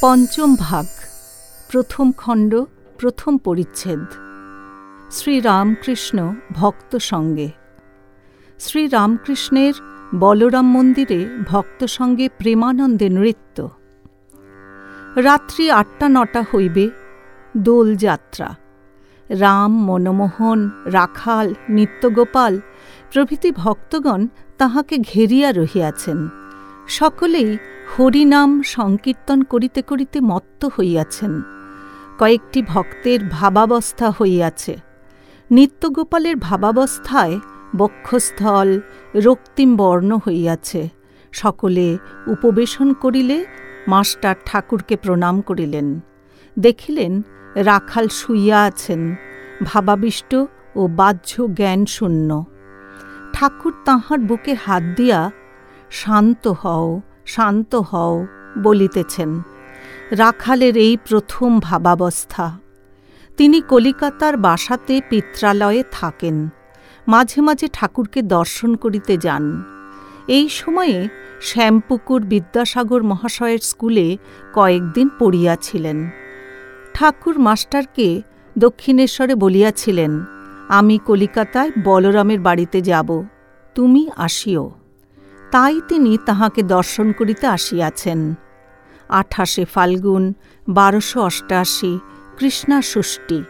পঞ্চম ভাগ, প্রথম খণ্ড, প্রথম পরিচ্ছেদ। শ্রীরামকৃষ্ণ ভক্ত সঙ্গে। শ্রীরামকৃষ্ণের বলরাম মন্দিরে ভক্ত সঙ্গে প্রেমানন্দে নৃত্য। রাত্রি আটটা নটা হইবে দোল যাত্রা। রাম, মনমোহন, রাখাল, নিত্যগোপাল প্রভৃতি ভক্তগণ তাহাকে ঘেরিয়া রহিয়াছেন। সকলেই হরিনাম সংকীর্তন করিতে করিতে মত্ত হইয়াছেন। কয়েকটি ভক্তের ভাবাবস্থা হইয়াছে। নিত্যগোপালের ভাবাবস্থায় বক্ষস্থল, রক্তিম বর্ণ হইয়াছে। সকলে উপবেশন করিলে মাস্টার ঠাকুরকে প্রণাম করিলেন। দেখিলেন রাখাল শুইয়া আছেন, ভাবাবিষ্ট ও বাহ্য জ্ঞান শূন্য ঠাকুর তাঁহার বুকে হাত দিয়া শান্ত হও শান্ত হও বলিতেছেন। রাখালের এই প্রথম ভাবাবস্থা। তিনি কলিকাতার বাসাতে পিত্রালয়ে থাকেন। মাঝে মাঝে ঠাকুরকে দর্শন করিতে যান। এই সময়ে শ্যামপুকুর বিদ্যাসাগর মহাশয়ের স্কুলে কয়েকদিন পড়িয়াছিলেন। ঠাকুর মাস্টারকে দক্ষিণেশ্বরে বলিয়াছিলেন, আমি কলিকাতায় বলরামের বাড়িতে যাব, তুমি আসিও। তাই তিনি তাহাকে দর্শন করিতে আসিয়াছেন। আঠাশে ফাল্গুন, বারোশো অষ্টাশি, কৃষ্ণা ষষ্ঠী।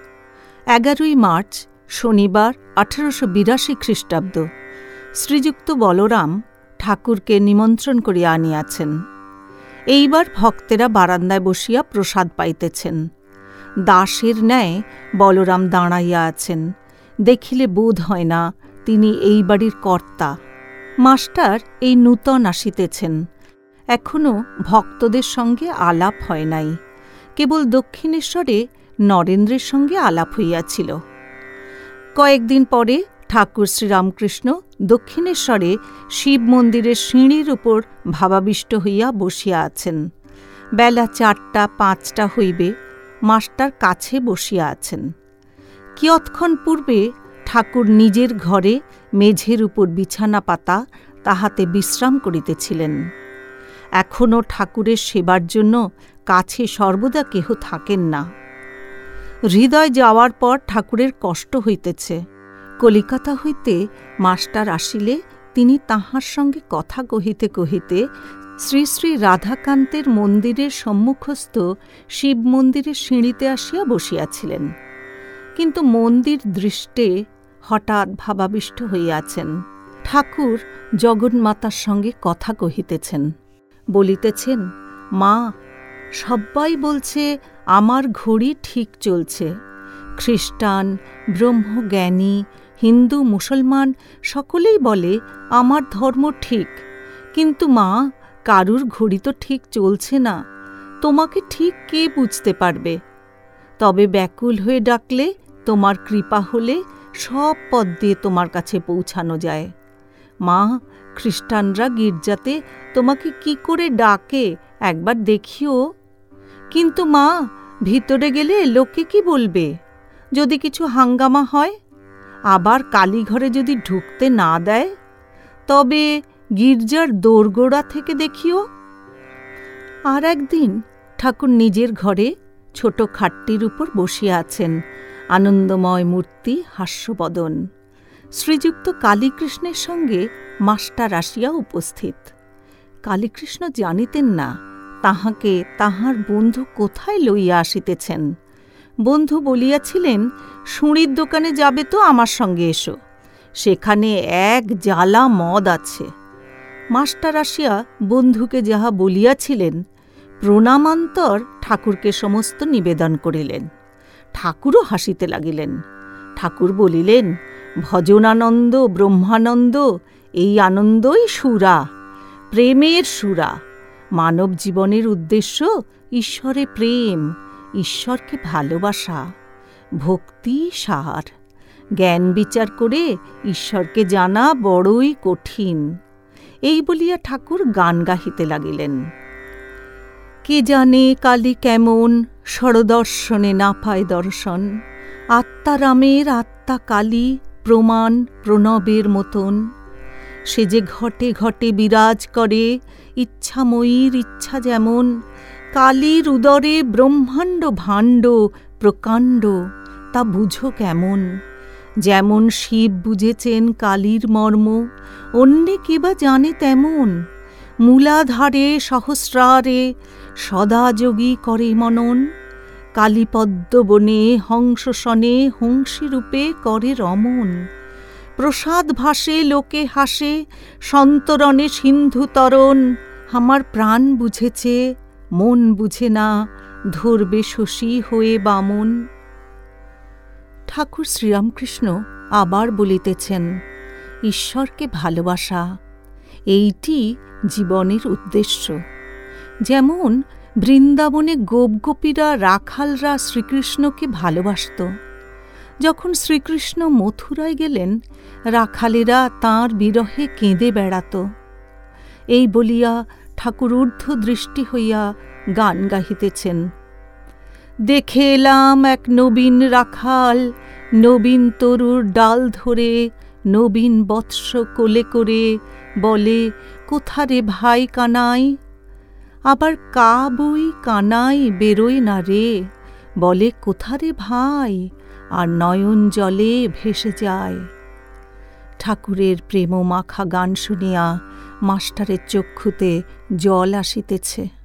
এগারোই মার্চ, শনিবার, আঠারোশো বিরাশি খ্রিস্টাব্দ। শ্রীযুক্ত বলরাম ঠাকুরকে নিমন্ত্রণ করিয়া আনিয়াছেন। এইবার ভক্তেরা বারান্দায় বসিয়া প্রসাদ পাইতেছেন। দাসের ন্যায় বলরাম দাঁড়াইয়া আছেন। দেখিলে বোধ হয় না তিনি এই বাড়ির কর্তা। মাস্টার এই নূতন আসিতেছেন। এখনও ভক্তদের সঙ্গে আলাপ হয় নাই। কেবল দক্ষিণেশ্বরে নরেন্দ্রের সঙ্গে আলাপ হইয়াছিল। কয়েকদিন পরে ঠাকুর শ্রীরামকৃষ্ণ দক্ষিণেশ্বরে শিব মন্দিরের সিঁড়ির উপর ভাবাবিষ্ট হইয়া বসিয়া আছেন। বেলা চারটা পাঁচটা হইবে মাস্টার কাছে বসিয়া আছেন। কিয়ৎক্ষণ পূর্বে ঠাকুর নিজের ঘরে মেঝের উপর বিছানা পাতা তাহাতে বিশ্রাম করিতেছিলেন। এখনও ঠাকুরের সেবার জন্য কাছে সর্বদা কেহ থাকেন না। হৃদয় যাওয়ার পর ঠাকুরের কষ্ট হইতেছে। কলিকাতা হইতে মাস্টার আসিলে তিনি তাহার সঙ্গে কথা কহিতে কহিতে শ্রী শ্রী রাধাকান্তের মন্দিরের সম্মুখস্থ শিব মন্দিরের সিঁড়িতে আসিয়া বসিয়াছিলেন। কিন্তু মন্দির দৃষ্টে হঠাৎ ভাবাবিষ্ট হইয়াছেন। ঠাকুর জগন্মাতার সঙ্গে কথা কহিতেছেন, বলিতেছেন, মা, সব্বাই বলছে আমার ঘড়ি ঠিক চলছে। খ্রিস্টান, ব্রহ্মজ্ঞানী, হিন্দু, মুসলমান, সকলেই বলে আমার ধর্ম ঠিক। কিন্তু মা, কারুর ঘড়ি তো ঠিক চলছে না। তোমাকে ঠিক কে বুঝতে পারবে? তবে ব্যাকুল হয়ে ডাকলে তোমার কৃপা হলে সব পদ দিয়ে তোমার কাছে পৌঁছানো যায়। মা, খ্রিস্টানরা গির্জাতে তোমাকে কি করে ডাকে, একবার দেখিও। কিন্তু মা, ভিতরে গেলে লোকে কি বলবে? যদি কিছু হাঙ্গামা হয়, আবার কালীঘরে যদি ঢুকতে না দেয়, তবে গির্জার দোরগোড়া থেকে দেখিও। আর একদিন ঠাকুর নিজের ঘরে ছোট খাটটির উপর বসিয়া আছেন। আনন্দময় মূর্তি হাস্যবদন। শ্রীযুক্ত কালীকৃষ্ণের সঙ্গে মাস্টার আসিয়া উপস্থিত। কালীকৃষ্ণ জানিতেন না, তাহাকে তাহার বন্ধু কোথায় লইয়া আসিতেছেন? বন্ধু বলিয়াছিলেন, সুঁড়ির দোকানে যাবে তো আমার সঙ্গে এসো, সেখানে এক জ্বালা মদ আছে। মাস্টার আসিয়া বন্ধুকে যাহা বলিয়াছিলেন, প্রণামান্তর ঠাকুরকে সমস্ত নিবেদন করিলেন। ঠাকুরও হাসিতে লাগিলেন। ঠাকুর বলিলেন, ভজনানন্দ, ব্রহ্মানন্দ, এই আনন্দই সুরা, প্রেমের সুরা। মানব জীবনের উদ্দেশ্য ঈশ্বরে প্রেম, ঈশ্বরকে ভালোবাসা, ভক্তি সার। জ্ঞান বিচার করে ঈশ্বরকে জানা বড়ই কঠিন। এই বলিয়া ঠাকুর গান গাহিতে লাগিলেন। কে জানে কালী কেমন সরদর্শনে না পায় দর্শন। আত্মারামের আত্মা কালী, প্রমাণ প্রণবের মতন। সে যে ঘটে ঘটে বিরাজ করে, ইচ্ছাময়ীর ইচ্ছা যেমন। কালীর উদরে ব্রহ্মাণ্ড ভাণ্ড, প্রকাণ্ড, তা বুঝো কেমন? যেমন শিব বুঝেছেন কালীর মর্ম, অন্যে কিবা জানে তেমন। মূলাধারে সহস্রারে সদাযোগী করে মনন, কালীপদ্মবনে হংসসনে হংসীরূপে করে রমন। প্রসাদ ভাসে, লোকে হাসে, সন্তরণে সিন্ধু তরণ। আমার প্রাণ বুঝেছে, মন বুঝে না, ধরবে শশী হয়ে বামন। ঠাকুর শ্রীরামকৃষ্ণ আবার বলিতেছেন, ঈশ্বরকে ভালোবাসা এইটি জীবনের উদ্দেশ্য। যেমন, বৃন্দাবনে গোপগোপীরা রাখালরা শ্রীকৃষ্ণকে ভালোবাসত। যখন শ্রীকৃষ্ণ মথুরায় গেলেন, রাখালেরা তাঁর বিরহে কেঁদে বেড়াত। এই বলিয়া ঠাকুর ঊর্ধ্ব দৃষ্টি হইয়া গান গাহিতেছেন। দেখে এলাম এক নবীন রাখাল, নবীন তরুর ডাল ধরে নবীন বৎস কোলে করে বলে কোথারে ভাই কানাই? আবার কা বই কানাই বেরোয় না রে? বলে কোথারে ভাই? আর নয়ন জলে ভেসে যায়। ঠাকুরের প্রেম মাখা গান শুনিয়া মাস্টারের চক্ষুতে জল আসিতেছে।